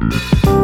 Bye.